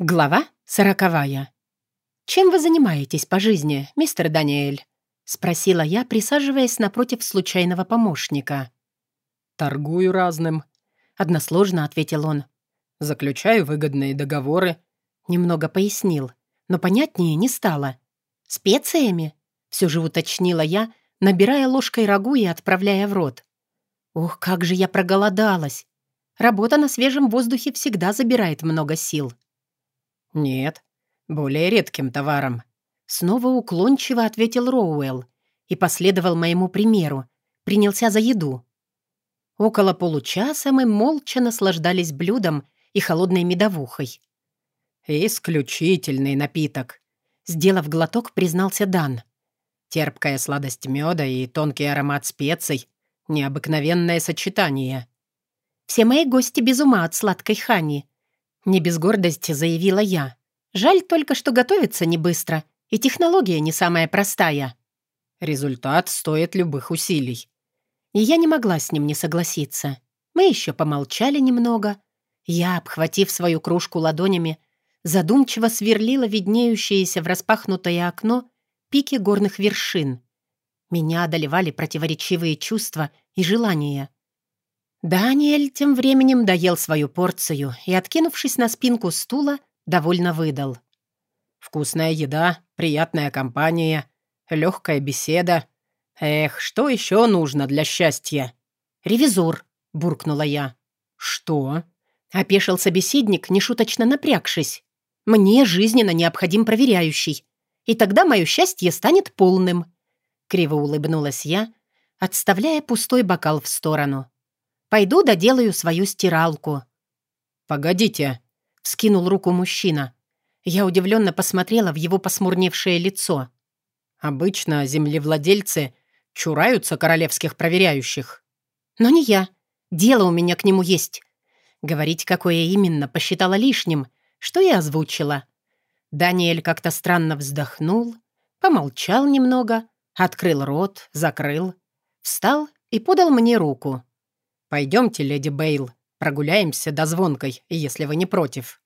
Глава сороковая. «Чем вы занимаетесь по жизни, мистер Даниэль?» — спросила я, присаживаясь напротив случайного помощника. «Торгую разным», — односложно ответил он. «Заключаю выгодные договоры». Немного пояснил, но понятнее не стало. «Специями?» — все же уточнила я, набирая ложкой рагу и отправляя в рот. «Ох, как же я проголодалась! Работа на свежем воздухе всегда забирает много сил». «Нет, более редким товаром», — снова уклончиво ответил Роуэлл и последовал моему примеру, принялся за еду. Около получаса мы молча наслаждались блюдом и холодной медовухой. «Исключительный напиток», — сделав глоток, признался Дан. «Терпкая сладость меда и тонкий аромат специй — необыкновенное сочетание». «Все мои гости без ума от сладкой хани», не без гордости заявила я. Жаль только, что готовится не быстро, и технология не самая простая. Результат стоит любых усилий. И я не могла с ним не согласиться. Мы еще помолчали немного. Я, обхватив свою кружку ладонями, задумчиво сверлила виднеющееся в распахнутое окно пики горных вершин. Меня одолевали противоречивые чувства и желания. Даниэль тем временем доел свою порцию и, откинувшись на спинку стула, довольно выдал. «Вкусная еда, приятная компания, легкая беседа. Эх, что еще нужно для счастья?» «Ревизор», — буркнула я. «Что?» — опешил собеседник, нешуточно напрягшись. «Мне жизненно необходим проверяющий, и тогда мое счастье станет полным», — криво улыбнулась я, отставляя пустой бокал в сторону. Пойду доделаю свою стиралку». «Погодите», — вскинул руку мужчина. Я удивленно посмотрела в его посмурневшее лицо. «Обычно землевладельцы чураются королевских проверяющих». «Но не я. Дело у меня к нему есть». Говорить, какое именно, посчитала лишним, что и озвучила. Даниэль как-то странно вздохнул, помолчал немного, открыл рот, закрыл, встал и подал мне руку. «Пойдемте, леди Бейл, прогуляемся до звонкой, если вы не против».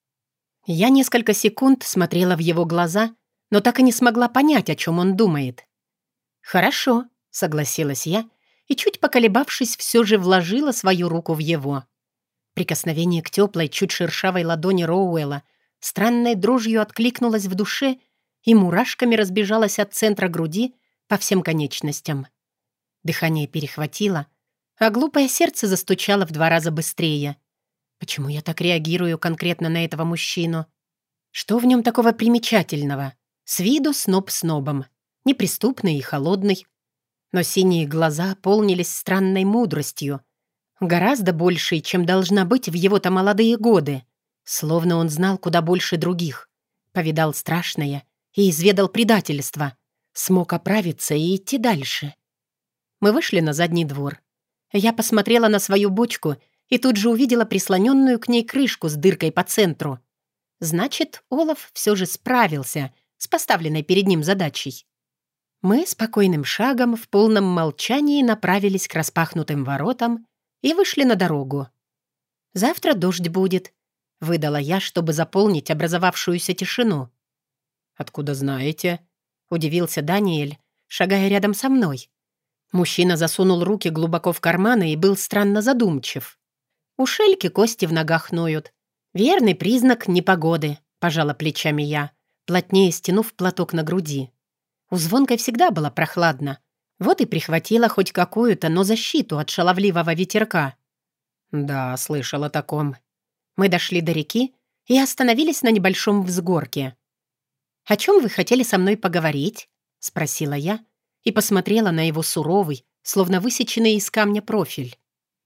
Я несколько секунд смотрела в его глаза, но так и не смогла понять, о чем он думает. «Хорошо», — согласилась я, и, чуть поколебавшись, все же вложила свою руку в его. Прикосновение к теплой, чуть шершавой ладони Роуэлла странной дрожью откликнулось в душе и мурашками разбежалось от центра груди по всем конечностям. Дыхание перехватило — а глупое сердце застучало в два раза быстрее. Почему я так реагирую конкретно на этого мужчину? Что в нем такого примечательного? С виду сноб снобом, неприступный и холодный. Но синие глаза полнились странной мудростью, гораздо большей, чем должна быть в его-то молодые годы. Словно он знал куда больше других, повидал страшное и изведал предательство, смог оправиться и идти дальше. Мы вышли на задний двор. Я посмотрела на свою бочку и тут же увидела прислоненную к ней крышку с дыркой по центру. Значит, Олаф все же справился с поставленной перед ним задачей. Мы спокойным шагом в полном молчании направились к распахнутым воротам и вышли на дорогу. «Завтра дождь будет», — выдала я, чтобы заполнить образовавшуюся тишину. «Откуда знаете?» — удивился Даниэль, шагая рядом со мной. Мужчина засунул руки глубоко в карманы и был странно задумчив. У Шельки кости в ногах ноют. Верный признак непогоды, пожала плечами я, плотнее стянув платок на груди. У Звонкой всегда было прохладно. Вот и прихватила хоть какую-то, но защиту от шаловливого ветерка. Да, слышала о таком. Мы дошли до реки и остановились на небольшом взгорке. «О чем вы хотели со мной поговорить?» — спросила я, и посмотрела на его суровый, словно высеченный из камня профиль.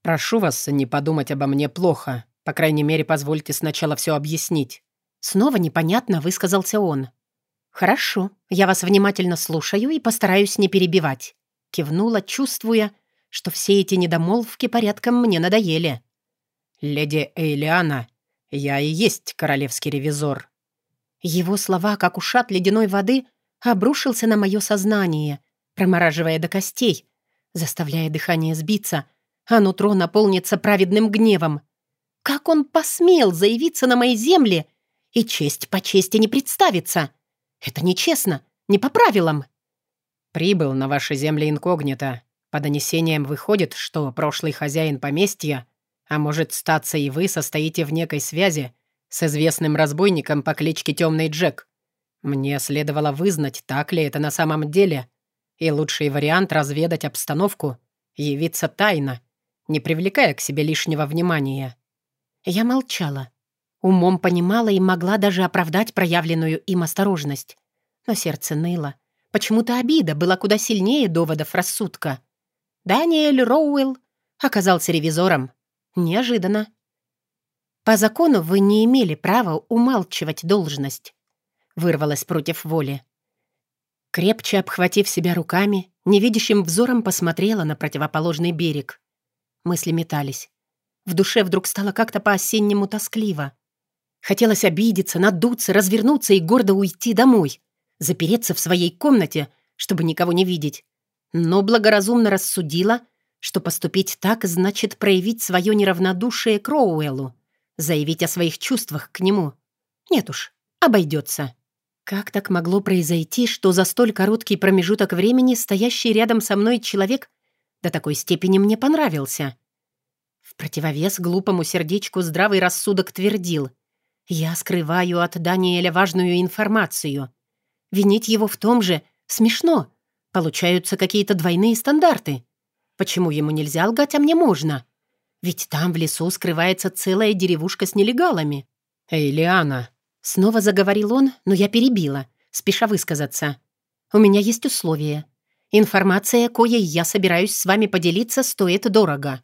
«Прошу вас не подумать обо мне плохо. По крайней мере, позвольте сначала все объяснить». Снова непонятно высказался он. «Хорошо, я вас внимательно слушаю и постараюсь не перебивать», кивнула, чувствуя, что все эти недомолвки порядком мне надоели. «Леди Эйлиана, я и есть королевский ревизор». Его слова, как ушат ледяной воды, обрушился на мое сознание, промораживая до костей, заставляя дыхание сбиться, а нутро наполнится праведным гневом. Как он посмел заявиться на моей земле И честь по чести не представится. Это нечестно, не по правилам. Прибыл на ваши земли инкогнито. По донесениям выходит, что прошлый хозяин поместья, а может статься и вы, состоите в некой связи с известным разбойником по кличке Темный Джек. Мне следовало вызнать, так ли это на самом деле, и лучший вариант разведать обстановку, явиться тайно, не привлекая к себе лишнего внимания. Я молчала. Умом понимала и могла даже оправдать проявленную им осторожность. Но сердце ныло. Почему-то обида была куда сильнее доводов рассудка. Даниэль Роуэлл оказался ревизором. Неожиданно. «По закону вы не имели права умалчивать должность», — вырвалась против воли. Крепче обхватив себя руками, невидящим взором посмотрела на противоположный берег. Мысли метались. В душе вдруг стало как-то по-осеннему тоскливо. Хотелось обидеться, надуться, развернуться и гордо уйти домой, запереться в своей комнате, чтобы никого не видеть. Но благоразумно рассудила, что поступить так значит проявить свое неравнодушие Кроуэллу, заявить о своих чувствах к нему. Нет уж, обойдется. Как так могло произойти, что за столь короткий промежуток времени стоящий рядом со мной человек до такой степени мне понравился? В противовес глупому сердечку здравый рассудок твердил. Я скрываю от Даниэля важную информацию. Винить его в том же смешно. Получаются какие-то двойные стандарты. Почему ему нельзя лгать, а мне можно? Ведь там в лесу скрывается целая деревушка с нелегалами. «Эй, Лиана!» Снова заговорил он, но я перебила, спеша высказаться. «У меня есть условия. Информация, коей я собираюсь с вами поделиться, стоит дорого».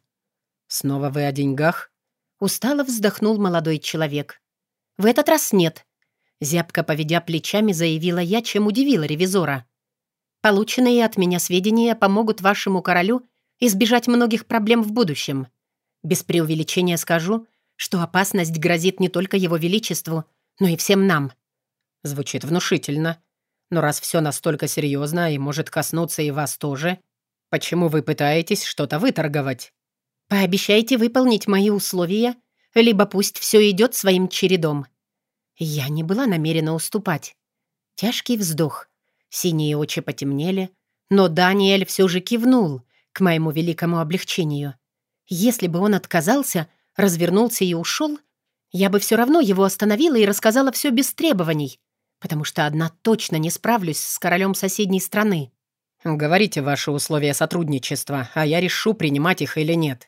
«Снова вы о деньгах?» Устало вздохнул молодой человек. «В этот раз нет». Зябко поведя плечами, заявила я, чем удивила ревизора. «Полученные от меня сведения помогут вашему королю избежать многих проблем в будущем. Без преувеличения скажу, что опасность грозит не только его величеству, но и всем нам». Звучит внушительно. Но раз все настолько серьезно и может коснуться и вас тоже, почему вы пытаетесь что-то выторговать? Пообещайте выполнить мои условия, либо пусть все идет своим чередом. Я не была намерена уступать. Тяжкий вздох. Синие очи потемнели, но Даниэль все же кивнул, к моему великому облегчению. Если бы он отказался, развернулся и ушел, я бы все равно его остановила и рассказала все без требований, потому что одна точно не справлюсь с королем соседней страны. «Говорите ваши условия сотрудничества, а я решу, принимать их или нет».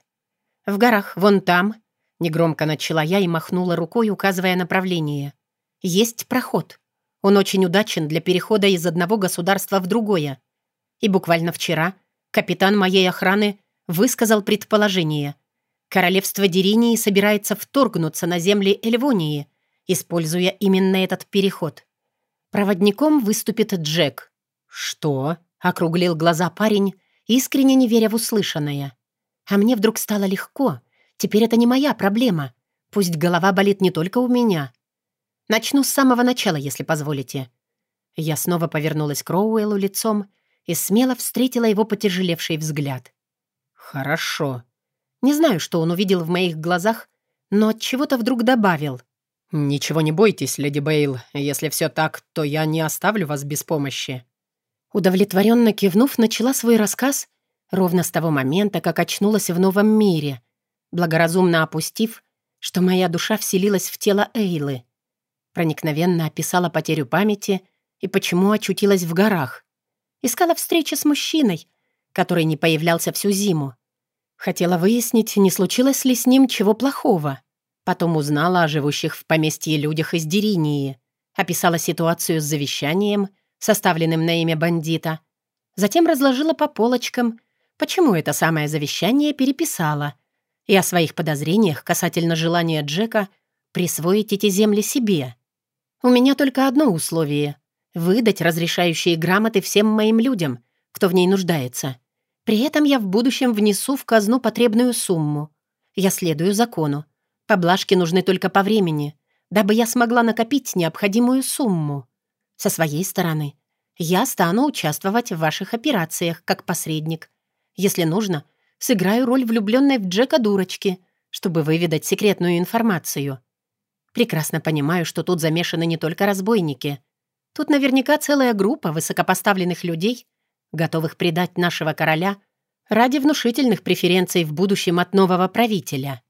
«В горах, вон там», — негромко начала я и махнула рукой, указывая направление. «Есть проход. Он очень удачен для перехода из одного государства в другое. И буквально вчера Капитан моей охраны высказал предположение. Королевство Деринии собирается вторгнуться на земли Эльвонии, используя именно этот переход. Проводником выступит Джек. «Что?» — округлил глаза парень, искренне не веря в услышанное. А мне вдруг стало легко. Теперь это не моя проблема. Пусть голова болит не только у меня. Начну с самого начала, если позволите. Я снова повернулась к Роуэллу лицом и смело встретила его потяжелевший взгляд. «Хорошо». Не знаю, что он увидел в моих глазах, но от чего-то вдруг добавил. «Ничего не бойтесь, леди Бейл. Если все так, то я не оставлю вас без помощи». Удовлетворенно кивнув, начала свой рассказ ровно с того момента, как очнулась в новом мире, благоразумно опустив, что моя душа вселилась в тело Эйлы. Проникновенно описала потерю памяти и почему очутилась в горах. Искала встречи с мужчиной, который не появлялся всю зиму. Хотела выяснить, не случилось ли с ним чего плохого. Потом узнала о живущих в поместье людях из Деринии, описала ситуацию с завещанием, составленным на имя бандита. Затем разложила по полочкам, почему это самое завещание переписала, и о своих подозрениях касательно желания Джека присвоить эти земли себе. У меня только одно условие выдать разрешающие грамоты всем моим людям, кто в ней нуждается. При этом я в будущем внесу в казну потребную сумму. Я следую закону. Поблажки нужны только по времени, дабы я смогла накопить необходимую сумму. Со своей стороны, я стану участвовать в ваших операциях как посредник. Если нужно, сыграю роль влюбленной в Джека дурочки, чтобы выведать секретную информацию. Прекрасно понимаю, что тут замешаны не только разбойники. Тут наверняка целая группа высокопоставленных людей, готовых предать нашего короля ради внушительных преференций в будущем от нового правителя».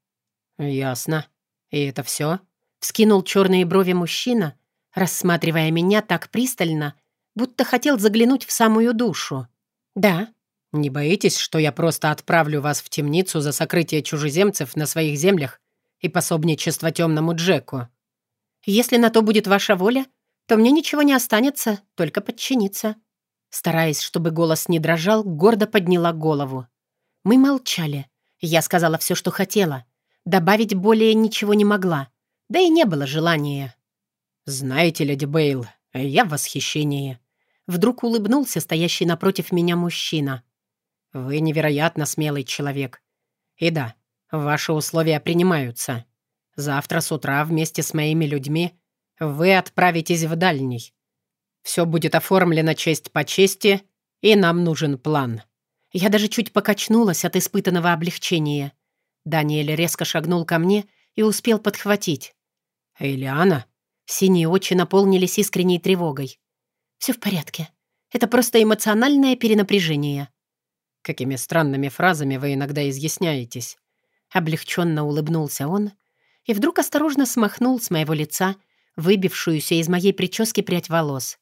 «Ясно. И это все? Вскинул черные брови мужчина, рассматривая меня так пристально, будто хотел заглянуть в самую душу. «Да». «Не боитесь, что я просто отправлю вас в темницу за сокрытие чужеземцев на своих землях и пособничество темному Джеку?» «Если на то будет ваша воля, то мне ничего не останется, только подчиниться». Стараясь, чтобы голос не дрожал, гордо подняла голову. Мы молчали. Я сказала все, что хотела. Добавить более ничего не могла. Да и не было желания. «Знаете, леди Бейл, я в восхищении». Вдруг улыбнулся стоящий напротив меня мужчина. «Вы невероятно смелый человек. И да, ваши условия принимаются. Завтра с утра вместе с моими людьми вы отправитесь в дальний. Все будет оформлено честь по чести, и нам нужен план». Я даже чуть покачнулась от испытанного облегчения. Даниэль резко шагнул ко мне и успел подхватить. «Элиана?» Синие очи наполнились искренней тревогой. «Все в порядке. Это просто эмоциональное перенапряжение». «Какими странными фразами вы иногда изъясняетесь?» Облегченно улыбнулся он и вдруг осторожно смахнул с моего лица выбившуюся из моей прически прядь волос.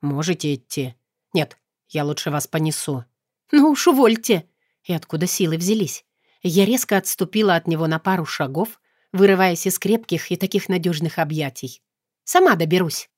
«Можете идти?» «Нет, я лучше вас понесу». «Ну уж увольте!» И откуда силы взялись? Я резко отступила от него на пару шагов, вырываясь из крепких и таких надежных объятий. «Сама доберусь».